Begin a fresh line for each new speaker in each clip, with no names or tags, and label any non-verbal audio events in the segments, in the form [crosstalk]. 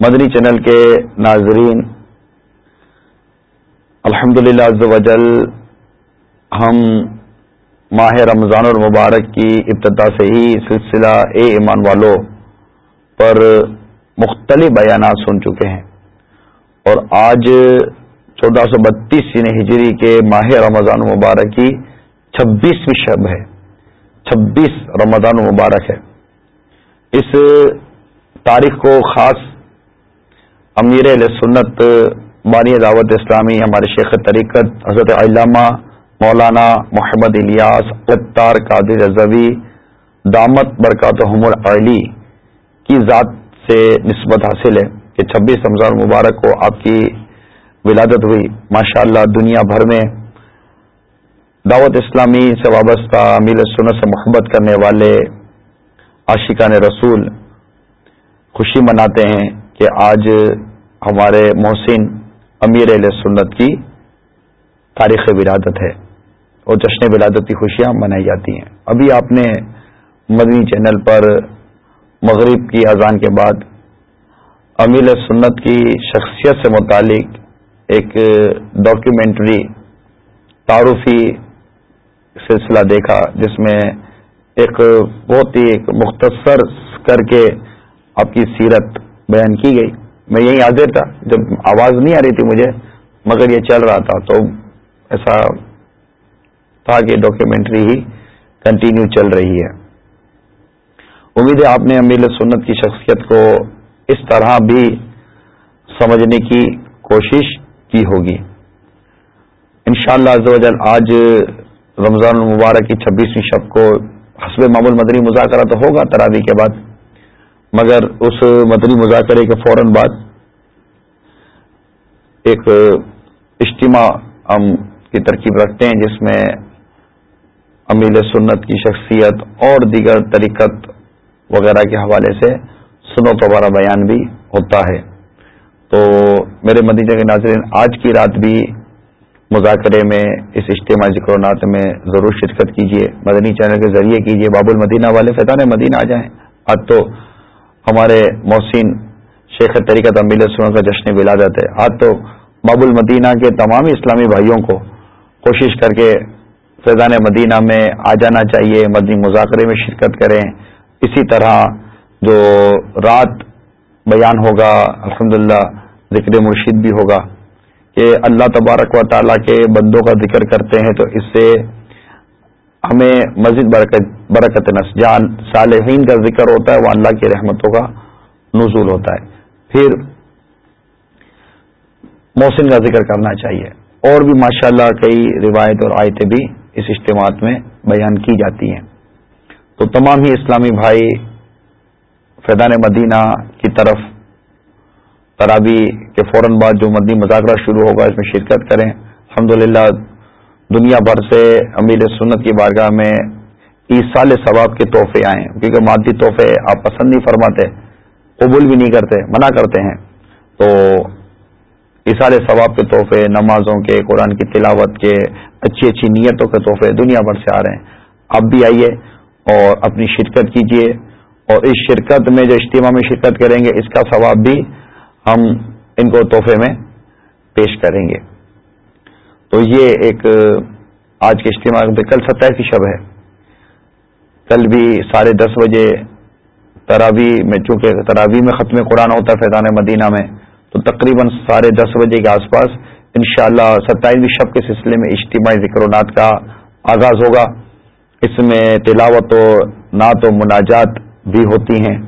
مدنی channel کے ناظرین الحمد للہ وجل ہم ماہ رمضان المبارک کی ابتدا سے ہی سلسلہ اے ایمان والوں پر مختلف بیانات سن چکے ہیں۔ اور آج چودہ سو بتیس ہجری کے ماہ رمضان المبارک کی چھبیسویں شب ہے۔ چھبیس رمضان المبارک ہے۔ اس تاریخ کو خاص امیر علیہ سنت بانی دعوت اسلامی، ہمارے شیخ طریقت، حضرت علامہ مولانا محمد الیاس اطار قادر رضوی، دامت برکات حمر علی کی ذات سے نسبت حاصل ہے کہ چھبیس رمضان مبارک کو آپ کی ولادت ہوئی۔ ماشاء اللہ دنیا بھر میں دعوت اسلامی سے وابستہ امیر سنت سے محبت کرنے والے عاشقان رسول خوشی مناتے ہیں کہ آج ہمارے محسن امیر علیہ سنت کی تاریخ ولادت ہے اور جشن ولادت کی خوشیاں منائی جاتی ہیں۔ ابھی آپ نے مدنی چینل پر مغرب کی اذان کے بعد امیر سنت کی شخصیت سے متعلق ایک ڈاکیومنٹری تعارفی سلسلہ دیکھا، جس میں ایک بہت ہی ایک مختصر کر کے آپ کی سیرت بیان کی گئی۔ میں یہیں حاضر تھا۔ جب آواز نہیں آ رہی تھی مجھے، مگر یہ چل رہا تھا۔ تو ایسا تھا کہ ڈاکیومنٹری ہی کنٹینیو چل رہی ہے۔ امید ہے آپ نے امیر سنت کی شخصیت کو اس طرح بھی سمجھنے کی کوشش کی ہوگی۔ انشاءاللہ شاء اللہ آج رمضان المبارک کی چھبیسویں شب کو حسب معمول مدنی مذاکرہ تو ہوگا تراوی کے بعد۔ مگر اس مدنی مذاکرے کے فوراً بعد ایک اجتماع ہم کی ترکیب رکھتے ہیں، جس میں امیل سنت کی شخصیت اور دیگر طریقت وغیرہ کے حوالے سے سنو پبارہ بیان بھی ہوتا ہے۔ تو میرے مدینہ کے ناظرین، آج کی رات بھی مذاکرے میں، اس اجتماع ذکر و نات میں ضرور شرکت کیجیے مدنی چینل کے ذریعے کیجیے باب المدینہ والے، فیضان مدینہ آ جائیں۔ اب تو ہمارے محسن شیخ طریقت امیل سنوں کا جشن ولادت ہے۔ آج تو باب المدینہ کے تمام اسلامی بھائیوں کو کوشش کر کے فیضان مدینہ میں آ جانا چاہیے، مدنی مذاکرے میں شرکت کریں۔ اسی طرح جو رات بیان ہوگا الحمد ذکر مرشید بھی ہوگا کہ اللہ تبارک و تعالیٰ کے بندوں کا ذکر کرتے ہیں تو اس سے ہمیں مزید برکت برکت نس جہاں صالحین کا ذکر ہوتا ہے، وہ اللہ کی رحمتوں کا نزول ہوتا ہے۔ پھر محسن کا ذکر کرنا چاہیے۔ اور بھی ماشاءاللہ کئی روایت اور آیتیں بھی اس اجتماع میں بیان کی جاتی ہیں۔ تو تمام ہی اسلامی بھائی فیضان مدینہ کی طرف ترابی کے فوراً بعد جو مدنی مذاکرہ شروع ہوگا، اس میں شرکت کریں۔ الحمدللہ دنیا بھر سے امیر سنت کی بارگاہ میں عیسال ثواب کے تحفے آئے کیونکہ مادی تحفے آپ پسند نہیں فرماتے، قبول بھی نہیں کرتے، منع کرتے ہیں۔ تو عیسال ثواب کے تحفے، نمازوں کے، قرآن کی تلاوت کے اچھی اچھی نیتوں کے تحفے دنیا بھر سے آ رہے ہیں۔ آپ بھی آئیے اور اپنی شرکت کیجیے۔ اور اس شرکت میں جو اجتماع میں شرکت کریں گے، اس کا ثواب بھی ہم ان کو تحفے میں پیش کریں گے۔ تو یہ ایک آج کے اجتماع کل ستائیس کی شب ہے۔ کل بھی ساڑھے دس بجے تراوی میں، چونکہ تراوی میں ختم قرآن ہوتا ہے فیضان مدینہ میں، تو تقریباً ساڑھے دس بجے کے آس پاس ان شاء اللہ ستائیسویں شب کے سلسلے میں اجتماعی ذکر و نعت کا آغاز ہوگا۔ اس میں تلاوت و نعت و مناجات بھی ہوتی ہیں،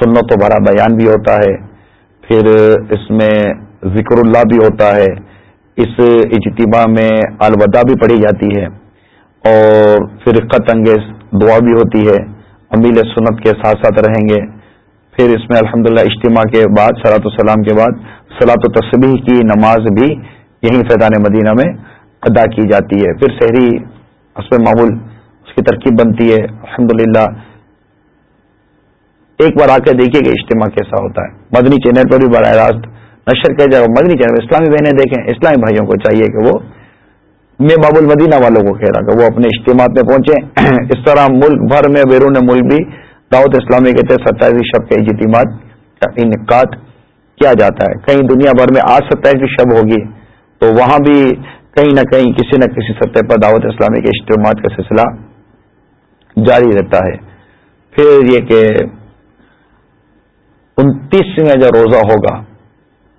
سنت و بھرا بیان بھی ہوتا ہے۔ پھر اس میں ذکر اللہ بھی ہوتا ہے۔ اس اجتماع میں الوداع بھی پڑھی جاتی ہے اور فرقت انگیز دعا بھی ہوتی ہے امیل سنت کے ساتھ ساتھ رہیں گے۔ پھر اس میں الحمدللہ اجتماع کے بعد سلاۃ السلام کے بعد سلاۃ و تصبیح کی نماز بھی یہیں فیضان مدینہ میں ادا کی جاتی ہے۔ پھر شہری حسب معمول اس کی ترکیب بنتی ہے۔ الحمدللہ ایک بار آ کے دیکھیے کہ اجتماع کیسا ہوتا ہے۔ مدنی چینل پر بھی براہ راست نشر کیا جائے مدنی چینل اسلامی بہنیں دیکھیں، اسلامی بھائیوں کو چاہیے کہ وہ میں باب المدینہ والوں کو کہہ رہا کہ وہ اپنے اجتماع میں پہنچے [clears throat] اس طرح ملک بھر میں بیرون ملک بھی دعوت اسلامی کے تحت ستائیسویں شب کے اجتماعات کا انعقاد کیا جاتا ہے۔ کہیں دنیا بھر میں آج ستائیسویں شب ہوگی تو وہاں بھی کہیں نہ کہیں کسی نہ کسی سطح پر دعوت اسلامی کے اجتماعات کا سلسلہ جاری رہتا ہے۔ پھر یہ کہ انتیسواں جو روزہ ہوگا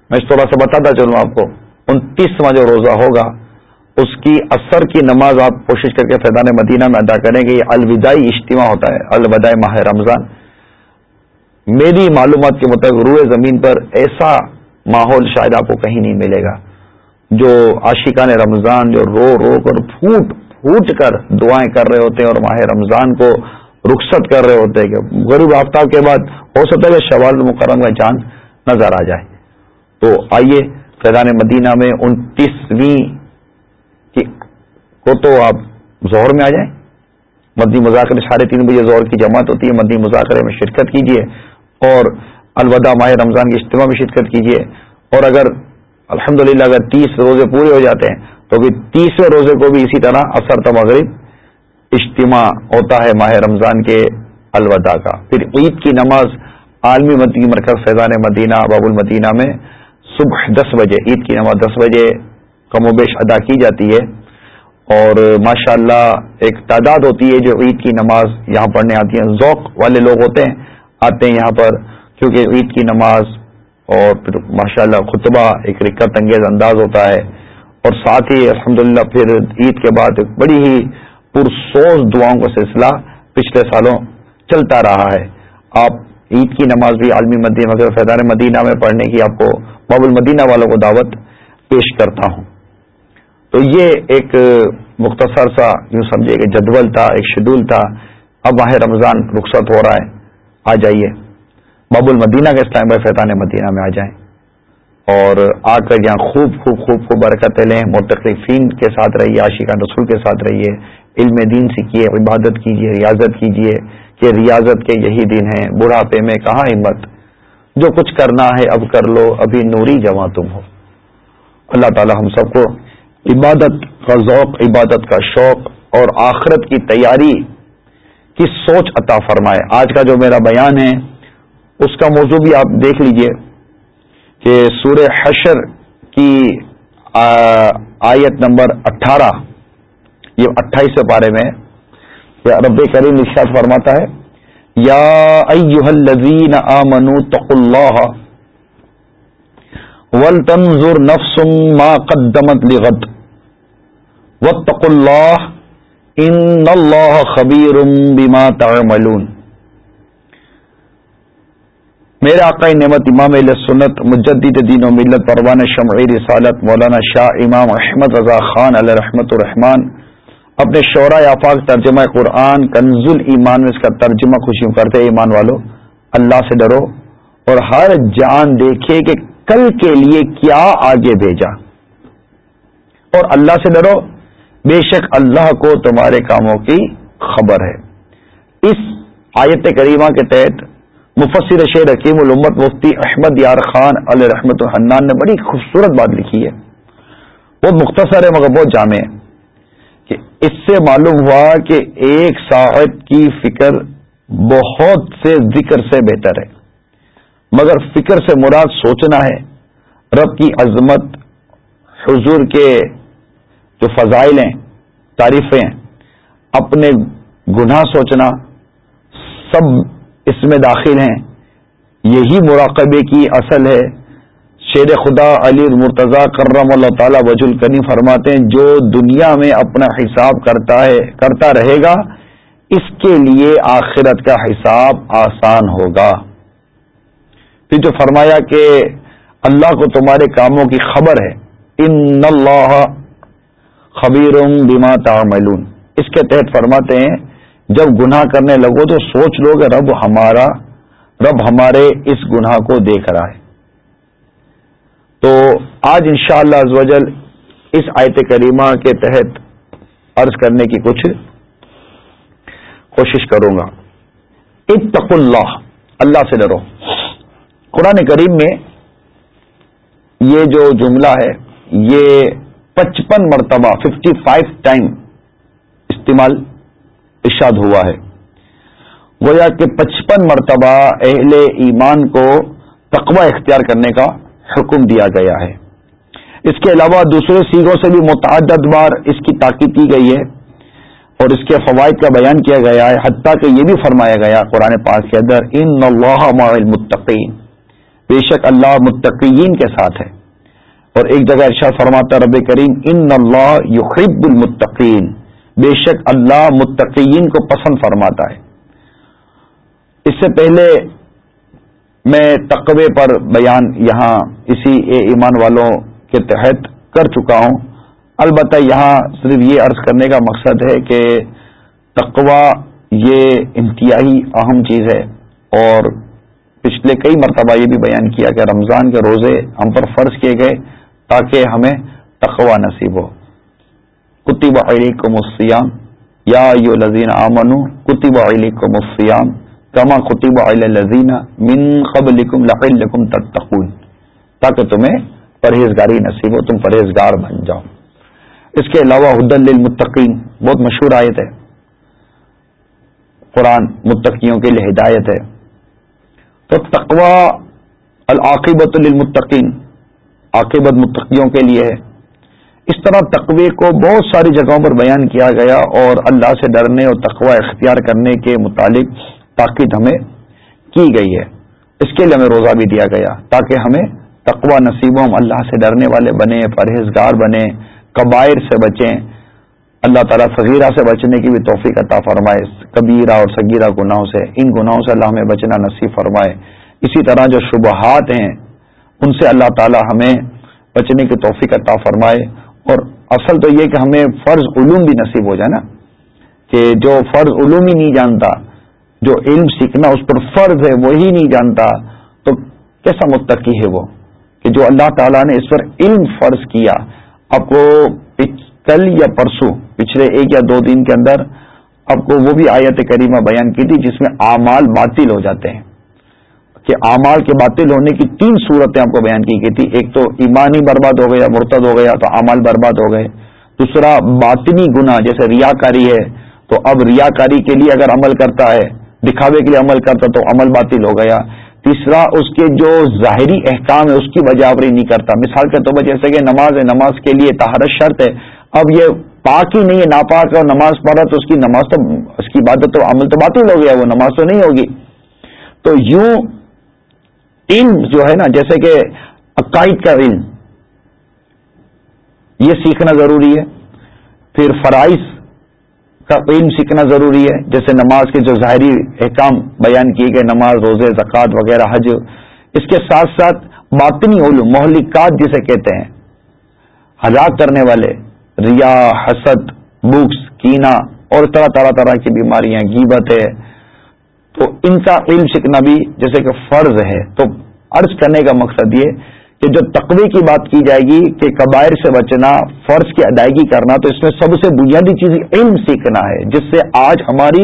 میں اس طرح سے بتاتا چلوں آپ کو انتیسواں جو روزہ ہوگا، اس کی اثر کی نماز آپ کوشش کر کے فیضان مدینہ میں ادا کریں گے، یہ الوداعی اجتماع ہوتا ہے، الوداع ماہ رمضان۔ میری معلومات کے مطابق روئے زمین پر ایسا ماحول شاید آپ کو کہیں نہیں ملے گا، جو عاشقان رمضان جو رو رو کر پھوٹ پھوٹ کر دعائیں کر رہے ہوتے ہیں اور ماہ رمضان کو رخصت کر رہے ہوتے ہیں کہ غریب آفتاب کے بعد، ہو سکتا ہے کہ شوال مکرم کا چاند نظر آ جائے۔ تو آئیے فیضان مدینہ میں انتیسویں کو تو آپ زہر میں آ جائیں۔ مدنی مذاکرے ساڑھے تین بجے زہر کی جماعت ہوتی ہے، مدنی مذاکرے میں شرکت کیجیے اور الوداع ماہ رمضان کی اجتماع میں شرکت کیجیے اور اگر الحمد اگر تیس روزے پورے ہو جاتے ہیں، تو پھر تیسویں روزے کو بھی اسی طرح اثر تمغرب اجتماع ہوتا ہے ماہ رمضان کے الوداع کا۔ پھر عید کی نماز عالمی مدنی مرکز فیضان مدینہ، باب المدینہ میں صبح دس بجے، عید کی نماز دس بجے کم و بیش ادا کی جاتی ہے اور ماشاء اللہ ایک تعداد ہوتی ہے جو عید کی نماز یہاں پڑھنے آتی ہے ذوق والے لوگ ہوتے ہیں، آتے ہیں یہاں پر کیونکہ عید کی نماز اور پھر ماشاء اللہ خطبہ ایک رکت انگیز انداز ہوتا ہے۔ اور ساتھ ہی الحمد پھر عید کے بعد ایک بڑی ہی پرسوز دعاؤں کا سلسلہ پچھلے سالوں چلتا رہا ہے۔ آپ عید کی نماز بھی عالمی مدینہ مگر فیضان مدینہ میں پڑھنے کی آپ کو باب المدینہ والوں کو دعوت پیش کرتا ہوں۔ تو یہ ایک مختصر سا یوں سمجھے کہ جدول تھا، ایک شیڈول تھا۔ اب ماہ رمضان رخصت ہو رہا ہے، آ جائیے۔ باب المدینہ کے اسلام بھائی فیطان مدینہ میں آ جائیں۔ اور آ کر یہاں خوب خوب خوب خوب برکت لیں۔ متقفین کے ساتھ رہیے عاشقان رسول کے ساتھ رہیے۔ علم دین سیکھیے، عبادت کیجیے، ریاضت کیجیے کہ ریاضت کے یہی دن ہیں۔ بڑھاپے میں کہاں ہمت؟ جو کچھ کرنا ہے اب کر لو، ابھی نوری جمع تم ہو۔ اللہ تعالی ہم سب کو عبادت کا ذوق، عبادت کا شوق اور آخرت کی تیاری کی سوچ عطا فرمائے۔ آج کا جو میرا بیان ہے، اس کا موضوع بھی آپ دیکھ لیجیے کہ سورہ حشر کی آیت نمبر اٹھارہ، یہ اٹھائیس پارے میں رب کریم نشاد فرماتا ہے یا ایوہ الذین آمنوا تقوا اللہ ولتنظر نفس ما قدمت لغد وطق اللہ ان اللہ خبیر بما تعملون میرے آقا نعمت امام علیہ سنت، مجدد دین و ملت، پروان شمعی رسالت، مولانا شاہ امام احمد رضا خان علیہ رحمت الرحمان اپنے شعرا آفاق ترجمہ قرآن کنز ایمان میں اس کا ترجمہ خوشی کرتے ایمان والو، اللہ سے ڈرو اور ہر جان دیکھے کہ کل کے لیے کیا آگے بھیجا۔ اور اللہ سے ڈرو، بے شک اللہ کو تمہارے کاموں کی خبر ہے۔ اس آیت کریمہ کے تحت مفسر شیر حکیم الامت مفتی احمد یار خان علیہ رحمت الحنان نے بڑی خوبصورت بات لکھی ہے۔ بہت مختصر ہے مگر بہت جامع ہے۔ کہ اس سے معلوم ہوا کہ ایک صاحب کی فکر بہت سے ذکر سے بہتر ہے۔ مگر فکر سے مراد سوچنا ہے۔ رب کی عظمت، حضور کے جو فضائل ہیں، تعریفیں اپنے گناہ سوچنا، سب اس میں داخل ہیں۔ یہی مراقبے کی اصل ہے۔ شیر خدا علی مرتضی کرم اللہ تعالی وج الکنی فرماتے ہیں، جو دنیا میں اپنا حساب کرتا ہے، کرتا رہے گا، اس کے لیے آخرت کا حساب آسان ہوگا۔ پھر جو فرمایا کہ اللہ کو تمہارے کاموں کی خبر ہے، ان اللہ خبیر بیما تعملون۔ اس کے تحت فرماتے ہیں، جب گناہ کرنے لگو تو سوچ لو کہ رب ہمارا، رب ہمارے اس گناہ کو دیکھ رہا ہے۔ تو آج انشاءاللہ شاء اللہ اس آیت کریمہ کے تحت عرض کرنے کی کچھ کوشش کروں گا۔ اتق اللہ اللہ سے ڈرو۔ قرآن کریم میں یہ جو جملہ ہے، یہ پچپن مرتبہ ففٹی فائیو ٹائم استعمال ارشاد ہوا ہے۔ گویا کہ پچپن مرتبہ اہل ایمان کو تقوی اختیار کرنے کا حکم دیا گیا ہے۔ اس کے علاوہ دوسرے سیگوں سے بھی متعدد بار اس کی تاکید کی گئی ہے اور اس کے فوائد کا بیان کیا گیا ہے، حتیٰ کہ یہ بھی فرمایا گیا قرآن پاک کے اندر، ان اللہ المتقین بے شک اللہ متقین کے ساتھ ہے۔ اور ایک جگہ ارشاد فرماتا رب کریم، ان اللہ یحب المتقین بے شک اللہ متقین کو پسند فرماتا ہے۔ اس سے پہلے میں تقوی پر بیان یہاں اسی اے ایمان والوں کے تحت کر چکا ہوں۔ البتہ یہاں صرف یہ عرض کرنے کا مقصد ہے کہ تقوا یہ انتہائی اہم چیز ہے۔ اور پچھلے کئی مرتبہ یہ بھی بیان کیا کہ رمضان کے روزے ہم پر فرض کیے گئے تاکہ ہمیں تقوا نصیب ہو۔ کتب علیکم السیام یا یو لذین آمن کتب علیکم السیام کما خطیب الزینہ من قبل تتقون. تاکہ تمہیں پرہیزگاری نصیب ہو، تم پرہیزگار بن جاؤ. اس کے علاوہ حدن للمتقین، بہت مشہور آیت ہے۔ قرآن متقیوں کے لیے ہدایت ہے۔ تو تقوا العاقبت للمتقین، عاقبت متقیوں کے لیے ہے۔ اس طرح تقوی کو بہت ساری جگہوں پر بیان کیا گیا اور اللہ سے ڈرنے اور تقوی اختیار کرنے کے متعلق تاکید ہمیں کی گئی ہے۔ اس کے لیے ہمیں روزہ بھی دیا گیا تاکہ ہمیں تقوا نصیبوں ہم اللہ سے ڈرنے والے بنے پرہیزگار بنے قبائر سے بچیں۔ اللہ تعالیٰ صغیرہ سے بچنے کی بھی توفیق عطا فرمائے۔ کبیرہ اور صغیرہ گناہوں سے، ان گناہوں سے اللہ ہمیں بچنا نصیب فرمائے۔ اسی طرح جو شبہات ہیں، ان سے اللہ تعالیٰ ہمیں بچنے کی توفیق عطا فرمائے۔ اور اصل تو یہ کہ ہمیں فرض علوم بھی نصیب ہو جائے نا، کہ جو فرض علوم ہی نہیں جانتا جو علم سیکھنا اس پر فرض ہے، وہی نہیں جانتا، تو کیسا متقی ہے وہ کہ جو اللہ تعالیٰ نے اس پر علم فرض کیا۔ آپ کو کل یا پرسوں، پچھلے ایک یا دو دن کے اندر آپ کو وہ بھی آیت کریمہ بیان کی تھی جس میں اعمال باطل ہو جاتے ہیں۔ کہ اعمال کے باطل ہونے کی تین صورتیں آپ کو بیان کی گئی تھی۔ ایک تو ایمانی برباد ہو گیا، مرتد ہو گیا، تو اعمال برباد ہو گئے۔ دوسرا، باطنی گنا جیسے ریاکاری ہے، تو اب ریاکاری کے لیے اگر عمل کرتا ہے دکھاوے کے لیے عمل کرتا تو عمل باطل ہو گیا۔ تیسرا، اس کے جو ظاہری احکام ہے اس کی بجاوری نہیں کرتا۔ مثال کے طور پر جیسے کہ نماز ہے، نماز کے لیے تہارت شرط ہے۔ اب یہ پاک ہی نہیں ہے، ناپاک اور نماز پڑھا تو اس کی نماز تو، اس کی بات تو، عمل تو باطل ہو گیا، وہ نماز تو نہیں ہوگی۔ تو یوں علم جو ہے نا، جیسے کہ عقائد کا علم، یہ سیکھنا ضروری ہے۔ پھر فرائض کا علم سیکھنا ضروری ہے۔ جیسے نماز کے جو ظاہری احکام بیان کیے گئے، نماز، روزے، زکوٰۃ وغیرہ، حج، اس کے ساتھ ساتھ باطنی علم محلکات جسے کہتے ہیں، ہلاک کرنے والے، ریا، حسد بکس کینا اور طرح طرح طرح کی بیماریاں گیبت ہے تو ان کا علم سیکھنا بھی جیسے کہ فرض ہے۔ تو عرض کرنے کا مقصد یہ کہ جو تقوی کی بات کی جائے گی کہ قبائر سے بچنا، فرض کی ادائیگی کرنا، تو اس میں سب سے بنیادی چیز علم سیکھنا ہے، جس سے آج ہماری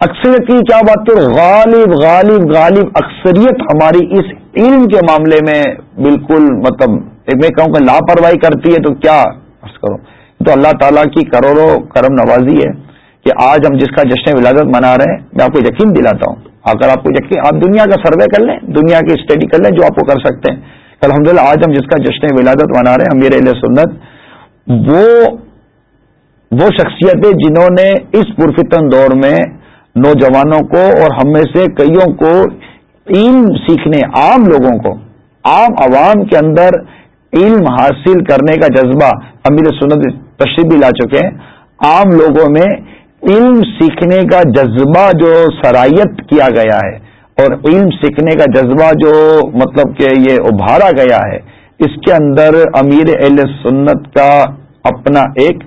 اکثریت کی کیا بات کرو غالب غالب غالب اکثریت ہماری اس علم کے معاملے میں بالکل مطلب میں کہوں کہ لاپرواہی کرتی ہے، تو کیا کرو تو اللہ تعالیٰ کی کروڑوں کرم نوازی ہے کہ آج ہم جس کا جشن ولادت منا رہے ہیں، میں آپ کو یقین دلاتا ہوں اگر آپ کو یقین آپ دنیا کا سروے کر لیں، دنیا کی اسٹڈی کر لیں، جو آپ کو کر سکتے ہیں۔ الحمد للہ آج ہم جس کا جشن ولادت منا رہے ہیں، امیر علیہ سنت، وہ وہ شخصیتیں جنہوں نے اس پرفتن دور میں نوجوانوں کو اور ہم میں سے کئیوں کو علم سیکھنے، عام لوگوں کو، عام عوام کے اندر علم حاصل کرنے کا جذبہ امیر سنت تشریف بھی لا چکے ہیں۔ عام لوگوں میں علم سیکھنے کا جذبہ جو سرایت کیا گیا ہے اور علم سیکھنے کا جذبہ جو مطلب کہ یہ ابھارا گیا ہے، اس کے اندر امیر اہل سنت کا اپنا ایک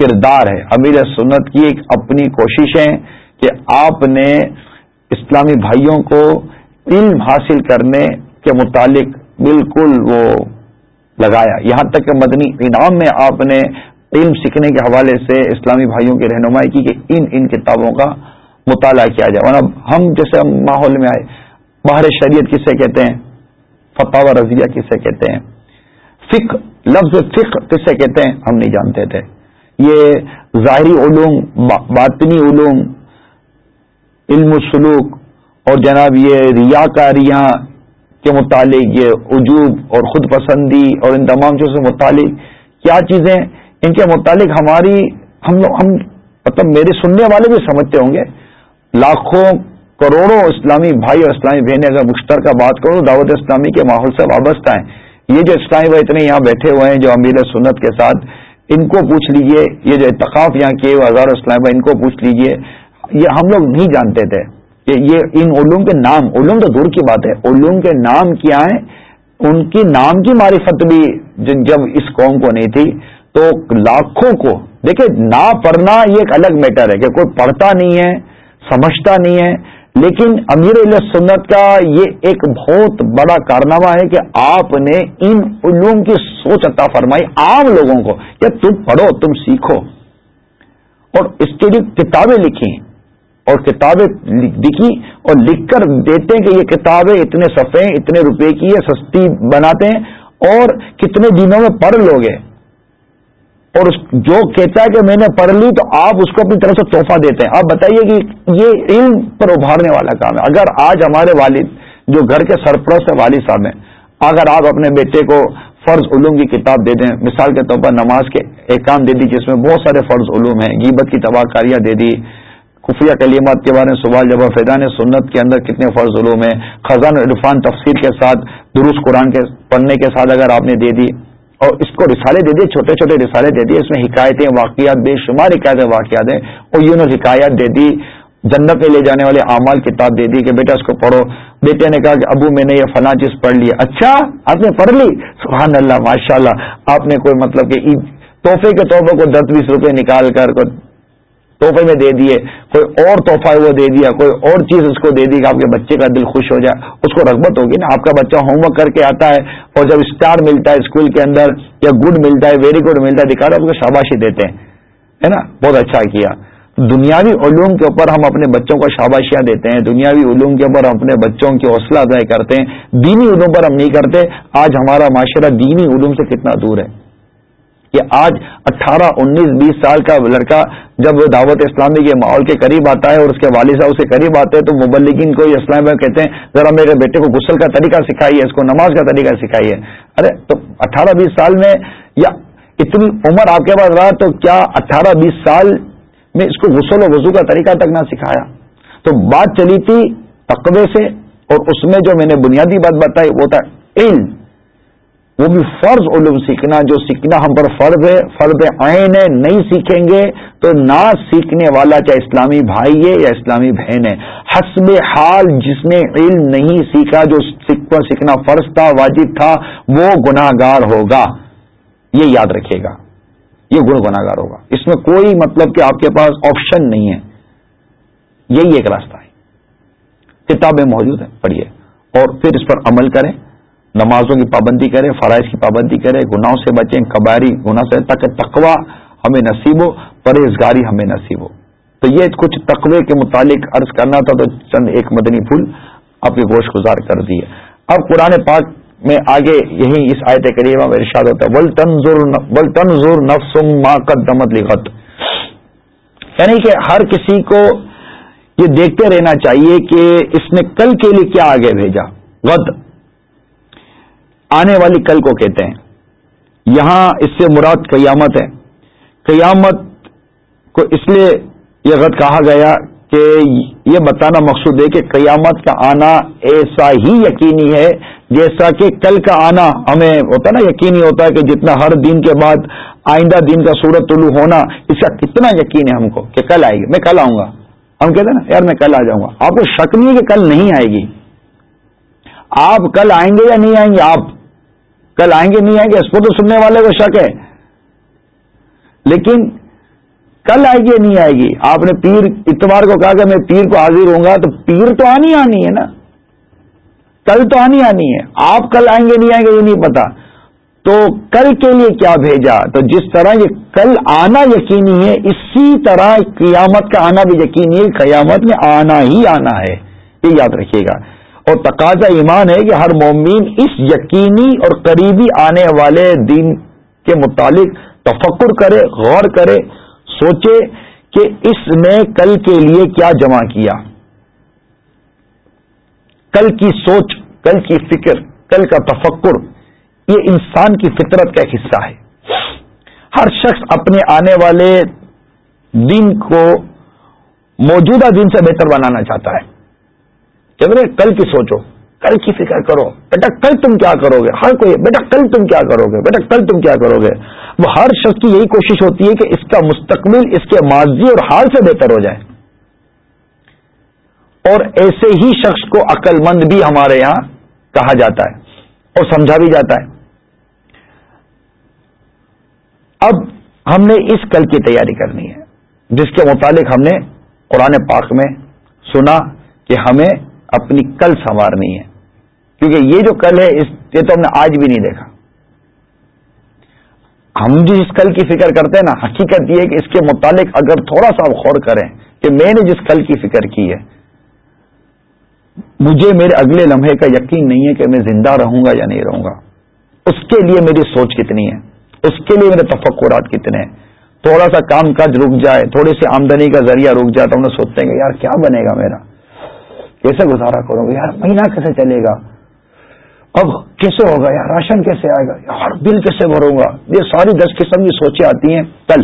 کردار ہے۔ امیر سنت کی ایک اپنی کوششیں کہ آپ نے اسلامی بھائیوں کو علم حاصل کرنے کے متعلق بالکل وہ لگایا۔ یہاں تک کہ مدنی انعام میں آپ نے علم سیکھنے کے حوالے سے اسلامی بھائیوں کی رہنمائی کی کہ ان ان کتابوں کا مطالعہ کیا جائے۔ ورنہ ہم جیسے ماحول میں آئے، باہر شریعت کسے کہتے ہیں؟ فتح و رضیہ کسے کہتے ہیں؟ فک لفظ فک کسے کہتے ہیں؟ ہم نہیں جانتے تھے۔ یہ ظاہری علوم باطنی علوم، علم السلوک اور جناب یہ ریا کاریاں کے متعلق، یہ عجوب اور خود پسندی اور ان تمام چیزوں سے متعلق کیا چیزیں ان کے متعلق ہماری ہم لوگ ہم مطلب میرے سننے والے بھی سمجھتے ہوں گے۔ لاکھوں کروڑوں اسلامی بھائی اور اسلامی بہنیں اگر مشترکہ بات کرو دعوت اسلامی کے ماحول سے وابستہ ہیں۔ یہ جو اسلامی بھائی اتنے یہاں بیٹھے ہوئے ہیں جو امیر سنت کے ساتھ، ان کو پوچھ لیجیے۔ یہ جو اتقاف یہاں کیے ہوئے ہزاروں اسلامی بھائی، ان کو پوچھ لیجیے۔ یہ ہم لوگ نہیں جانتے تھے۔ کہ یہ ان علوم کے نام علوم تو دور کی بات ہے۔ علوم کے نام کیا ہیں؟ ان کی نام کی معرفت بھی جب اس قوم کو نہیں تھی۔ تو لاکھوں کو، دیکھیں، نہ پڑھنا یہ ایک الگ میٹر ہے کہ کوئی پڑھتا نہیں ہے، سمجھتا نہیں ہے، لیکن امیر علیہ سنت کا یہ ایک بہت بڑا کارنامہ ہے کہ آپ نے ان علوم کی سوچ عطا فرمائی عام لوگوں کو کہ تم پڑھو، تم سیکھو۔ اور اس کے لیے کتابیں لکھی اور کتابیں لکھی اور لکھ کر دیتے ہیں کہ یہ کتابیں اتنے صفحے اتنے روپے کی ہے، سستی بناتے ہیں۔ اور کتنے دنوں میں پڑھ لو گے۔ اور جو کہتا ہے کہ میں نے پڑھ لی تو آپ اس کو اپنی طرف سے تحفہ دیتے ہیں۔ آپ بتائیے کہ یہ علم پر ابھارنے والا کام ہے۔ اگر آج ہمارے والد جو گھر کے سرپرست ہیں، والد صاحب ہیں، اگر آپ اپنے بیٹے کو فرض علوم کی کتاب دے دیں، مثال کے طور پر نماز کے ایک کام دے دی، جس میں بہت سارے فرض علوم ہیں گیبت کی تباہ کاریاں دے دی، خفیہ کلیمات کے بارے میں سوال جواب فیضان سنت کے اندر کتنے فرض علوم ہیں خزان عرفان تفسیر کے ساتھ، درست قرآن کے پڑھنے کے ساتھ اگر آپ نے دے دی اور اس کو رسالے دے دیے، چھوٹے چھوٹے رسالے دے دیے، اس میں حکایتیں، واقعات، بے شمار حکایتیں، واقعات ہیں۔ اور یوں حکایات دے دی، جنت میں لے جانے والے اعمال کتاب دے دی کہ بیٹا اس کو پڑھو۔ بیٹے نے کہا کہ ابو میں نے یہ فلاں چیز پڑھ لی۔ اچھا آپ نے پڑھ لی؟ سبحان اللہ ماشاء اللہ آپ نے کوئی مطلب کہ تحفے کے تحفے کو دس بیس روپے نکال کر تحفے میں دے دیے، کوئی اور تحفہ وہ دے دیا، کوئی اور چیز اس کو دے دی کہ آپ کے بچے کا دل خوش ہو جائے، اس کو رغبت ہوگی نا، آپ کا بچہ ہوم ورک کر کے آتا ہے اور جب اسٹار ملتا ہے اسکول کے اندر یا گڈ ملتا ہے ویری گڈ ملتا ہے دکھا رہا آپ کو شاباشی دیتے ہیں، ہے نا؟ بہت اچھا کیا۔ دنیاوی علوم کے اوپر ہم اپنے بچوں کو شاباشیاں دیتے ہیں، دنیاوی علوم کے اوپر ہم اپنے بچوں کی حوصلہ افزائی کرتے ہیں۔ دینی علوم پر ہم نہیں کرتے، آج ہمارا معاشرہ دینی علوم سے کتنا دور ہے۔ کہ آج اٹھارہ، انیس، بیس سال کا لڑکا جب وہ دعوت اسلامی کے ماحول کے قریب آتا ہے اور اس کے والد صاحب اسے قریب آتے ہیں، تو مبلکین کو اسلام کہتے ہیں، ذرا میرے بیٹے کو غسل کا طریقہ سکھائیے، اس کو نماز کا طریقہ سکھائیے۔ ارے، تو اٹھارہ، بیس سال میں یا اتنی عمر آپ کے پاس رہا، تو کیا اٹھارہ، بیس سال میں اس کو غسل و وضو کا طریقہ تک نہ سکھایا؟ تو بات چلی تھی تقوی سے اور اس میں جو میں نے بنیادی بات بتائی وہ تھا علم۔ وہ بھی فرض علوم سیکھنا، جو سیکھنا ہم پر فرض ہے، فرض عین ہے، نہیں سیکھیں گے تو نہ سیکھنے والا چاہے اسلامی بھائی ہے یا اسلامی بہن ہے۔ حسب حال جس نے علم نہیں سیکھا، جو سیکھنا فرض تھا، واجب تھا، وہ گناہ گار ہوگا۔ یہ یاد رکھے گا۔ یہ گڑ گناہ گار ہوگا۔ اس میں کوئی مطلب کہ آپ کے پاس آپشن نہیں ہے۔ یہی ایک راستہ ہے۔ کتابیں موجود ہیں، پڑھیے۔ اور پھر اس پر عمل کریں۔ نمازوں کی پابندی کرے فرائض کی پابندی کرے گناہوں سے بچیں کباری گناہ سے تاکہ تقوا ہمیں نصیب ہو، پرہیزگاری ہمیں نصیب ہو۔ تو یہ کچھ تقوی کے متعلق عرض کرنا تھا تو چند ایک مدنی پھول آپ کے گوشت گزار کر دیے اب قرآن پاک میں آگے یہی اس آیت کریمہ میں ارشاد ہوتا ہے، ول تنظر نفسم ما قدمت لغت یعنی کہ ہر کسی کو یہ دیکھتے رہنا چاہیے کہ اس نے کل کے لیے کیا آگے بھیجا، غد۔ آنے والی کل کو کہتے ہیں۔ یہاں اس سے مراد قیامت ہے۔ قیامت کو اس لیے یہ غد کہا گیا کہ یہ بتانا مقصود ہے کہ قیامت کا آنا ایسا ہی یقینی ہے جیسا کہ کل کا آنا ہمیں ہوتا نا، یقینی ہوتا ہے کہ جتنا ہر دن کے بعد آئندہ دن کا سورت طلوع ہونا، اس کا کتنا یقین ہے ہم کو کہ کل آئے گی۔ میں کل آؤں گا۔ ہم کہتے ہیں نا، یار میں کل آ جاؤں گا۔ آپ کو شک نہیں ہے کہ کل نہیں آئے گی۔ آپ کل آئیں گے یا نہیں آئیں گے؟ آپ کل آئیں گے نہیں آئیں گے، اس کو تو سننے والے کو شک ہے۔ لیکن کل آئے گی نہیں آئے گی؟ آپ نے پیر اتوار کو کہا کہ میں پیر کو حاضر ہوں گا، تو پیر تو آنی آنی ہے نا۔ کل تو آنی آنی ہے۔ آپ کل آئیں گے نہیں آئیں گے یہ نہیں پتا۔ تو کل کے لیے کیا بھیجا؟ تو جس طرح یہ کل آنا یقینی ہے، اسی طرح قیامت کا آنا بھی یقینی ہے، قیامت میں آنا ہی آنا ہے۔ یہ یاد رکھیے گا۔ اور تقاضا ایمان ہے کہ ہر مومن اس یقینی اور قریبی آنے والے دین کے متعلق تفکر کرے، غور کرے، سوچے کہ اس نے کل کے لیے کیا جمع کیا۔ کل کی سوچ، کل کی فکر، کل کا تفکر، یہ انسان کی فطرت کا ایک حصہ ہے۔ ہر شخص اپنے آنے والے دن کو موجودہ دن سے بہتر بنانا چاہتا ہے۔ کہ کل کی سوچو، کل کی فکر کرو۔ بیٹا، کل تم کیا کرو گے؟ ہر کوئی، بیٹا، کل تم کیا کرو گے؟ بیٹا، کل تم کیا کرو گے؟ وہ ہر شخص کی یہی کوشش ہوتی ہے کہ اس کا مستقبل اس کے ماضی اور حال سے بہتر ہو جائے۔ اور ایسے ہی شخص کو عقل مند بھی ہمارے یہاں کہا جاتا ہے اور سمجھا بھی جاتا ہے۔ اب ہم نے اس کل کی تیاری کرنی ہے، جس کے متعلق ہم نے قرآن پاک میں سنا کہ ہمیں اپنی کل سنوارنی ہے۔ کیونکہ یہ جو کل ہے، اس یہ تو ہم نے آج بھی نہیں دیکھا۔ ہم جس کل کی فکر کرتے ہیں نا، حقیقت یہ ہے کہ اس کے متعلق اگر تھوڑا سا غور کریں کہ میں نے جس کل کی فکر کی ہے، مجھے میرے اگلے لمحے کا یقین نہیں ہے کہ میں زندہ رہوں گا یا نہیں رہوں گا۔ اس کے لیے میری سوچ کتنی ہے؟ اس کے لیے میرے تفکرات کتنے ہیں؟ تھوڑا سا کام کاج رک جائے، تھوڑی سی آمدنی کا ذریعہ رک جائے، تو ہم نے سوچتے ہیں کہ یار کیا بنے گا میرا؟ کیسے گزارا کروں گا؟ یار، مہینہ کیسے چلے گا؟ اب کیسے ہوگا؟ یار، راشن کیسے آئے گا؟ یار، بل کیسے بھروں گا؟ یہ ساری دس قسم کی سوچیں آتی ہیں کل۔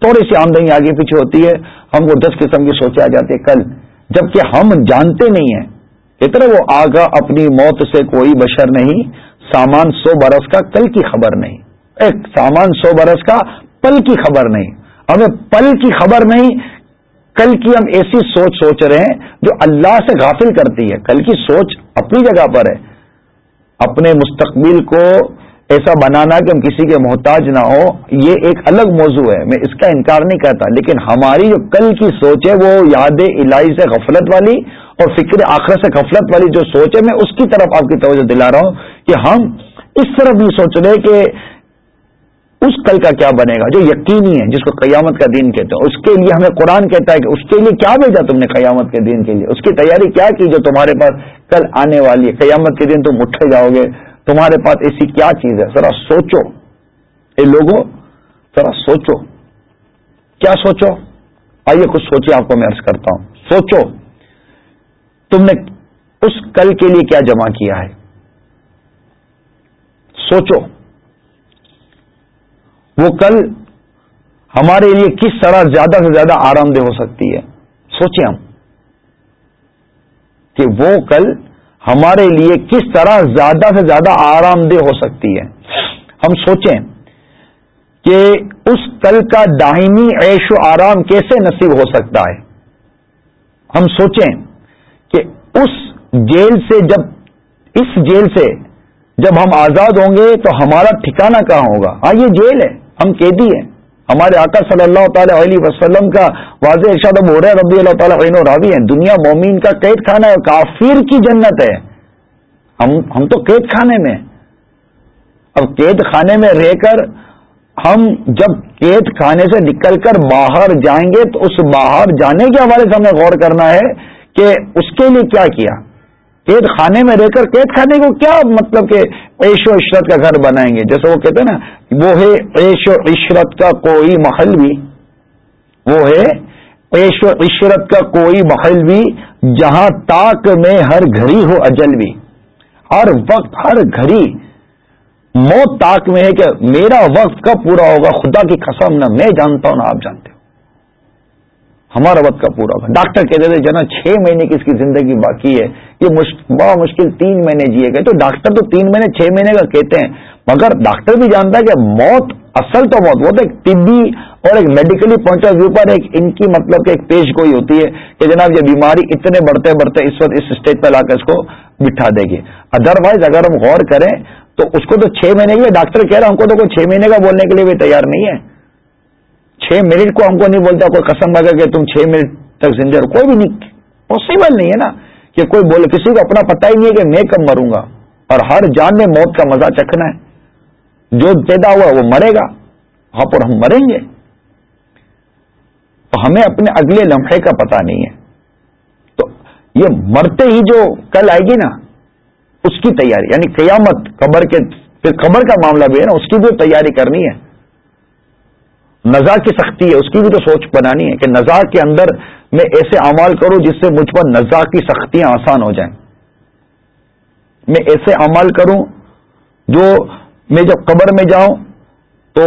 تھوڑی سی آمدنی آگے پیچھے ہوتی ہے، ہم کو دس قسم کی سوچیں آ جاتی ہے کل۔ جبکہ ہم جانتے نہیں ہیں۔ اتنا وہ آگا اپنی موت سے کوئی بشر نہیں، سامان سو برس کا کل کی خبر نہیں۔ ایک سامان سو برس کا پل کی خبر نہیں۔ ہمیں پل کی خبر نہیں کل کی ہم ایسی سوچ سوچ رہے ہیں جو اللہ سے غافل کرتی ہے۔ کل کی سوچ اپنی جگہ پر ہے۔ اپنے مستقبل کو ایسا بنانا کہ ہم کسی کے محتاج نہ ہو یہ ایک الگ موضوع ہے۔ میں اس کا انکار نہیں کرتا، لیکن ہماری جو کل کی سوچ ہے، وہ یاد الہی سے غفلت والی اور فکر آخر سے غفلت والی جو سوچ ہے، میں اس کی طرف آپ کی توجہ دلا رہا ہوں کہ ہم اس طرف یہ سوچ رہے کہ اس کل کا کیا بنے گا جو یقینی ہے، جس کو قیامت کا دین کہتے ہیں۔ اس کے لیے ہمیں قرآن کہتا ہے کہ اس کے لیے کیا بھیجا تم نے قیامت کے دین کے لیے؟ اس کی تیاری کیا کی جو تمہارے پاس کل آنے والی ہے؟ قیامت کے دن تم اٹھے جاؤ گے۔ تمہارے پاس ایسی کیا چیز ہے؟ ذرا سوچو۔ اے لوگوں، ذرا سوچو۔ کیا سوچو؟ آئیے کچھ سوچے، آپ کو میں ارض کرتا ہوں۔ سوچو۔ تم نے اس کل کے لیے کیا جمع کیا ہے؟ سوچو۔ وہ کل ہمارے لیے کس طرح زیادہ سے زیادہ آرام دہ ہو سکتی ہے؟ سوچیں ہم کہ وہ کل ہمارے لیے کس طرح زیادہ سے زیادہ آرام دہ ہو سکتی ہے۔ ہم سوچیں کہ اس کل کا داہنی عیش و آرام کیسے نصیب ہو سکتا ہے؟ ہم سوچیں کہ اس جیل سے جب، اس جیل سے جب ہم آزاد ہوں گے تو ہمارا ٹھکانہ کہاں ہوگا؟ ہاں یہ جیل ہے۔ ہم قیدی ہیں۔ ہمارے آقا صلی اللہ تعالی علیہ وسلم کا واضح ارشاد اب ہو رہا ہے ربی اللہ تعالیٰ عین و راوی ہیں۔ دنیا مومین کا قید خانہ ہے کافر کی جنت ہے۔ ہم ہم تو قید خانے میں اب قید خانے میں رہ کر ہم جب قید خانے سے نکل کر باہر جائیں گے تو اس باہر جانے کے حوالے سے ہمیں غور کرنا ہے کہ اس کے لیے کیا کیا۔ قید خانے میں رہ کر قید خانے کو کیا مطلب کہ عیش و عشرت کا گھر بنائیں گے؟ جیسے وہ کہتے ہیں نا، وہ ہے عیش و عشرت کا کوئی محل بھی وہ ہے عیش و عشرت کا کوئی محل بھی جہاں تاک میں ہر گھڑی ہو اجل بھی ہر وقت ہر گھڑی موت تاک میں ہے کہ میرا وقت کب پورا ہوگا؟ خدا کی قسم نہ، میں جانتا ہوں نہ آپ جانتے ہو۔ ہمارا وقت کا پورا ہوگا؟ ڈاکٹر کہتے تھے جنا چھ مہینے کی اس کی زندگی باقی ہے۔ یہ بڑا مشکل تین مہینے جیے گئے۔ تو ڈاکٹر تو تین مہینے، چھ مہینے کا کہتے ہیں، مگر ڈاکٹر بھی جانتا ہے کہ موت، اصل تو موت، وہ تو ایک طبی اور ایک میڈیکلی پوائنٹ آف ویو پر ایک ان کی مطلب کہ ایک پیش گوئی ہوتی ہے کہ جناب یہ بیماری اتنے بڑھتے بڑھتے اس وقت اس اسٹیج پہ لا کر اس کو بٹھا دے گی۔ ادر وائز اگر ہم غور کریں تو اس کو تو چھ مہینے کی ڈاکٹر کہہ رہا ہم کو تو کوئی چھ مہینے کا بولنے کے لیے بھی تیار نہیں ہے۔ چھ منٹ کو ہم کو نہیں بولتا، کوئی قسم لگا کہ تم چھ منٹ تک زندہ کوئی بھی نہیں پاسبل نہیں ہے نا۔ کہ کوئی بولے، کسی کو اپنا پتہ ہی نہیں ہے کہ میں کب مروں گا۔ اور ہر جان میں موت کا مزہ چکھنا ہے۔ جو پیدا ہوا وہ مرے گا۔ وہاں پر ہم مریں گے۔ تو ہمیں اپنے اگلے لمحے کا پتہ نہیں ہے۔ تو یہ مرتے ہی جو کل آئے گی نا، اس کی تیاری یعنی قیامت، قبر کے پھر قبر کا معاملہ بھی ہے نا، اس کی بھی تیاری کرنی ہے۔ نزا کی سختی ہے، اس کی بھی تو سوچ بنانی ہے کہ نزا کے اندر میں ایسے اعمال کروں جس سے مجھ پر نزا کی سختیاں آسان ہو جائیں۔ میں ایسے عمل کروں جو میں جب قبر میں جاؤں تو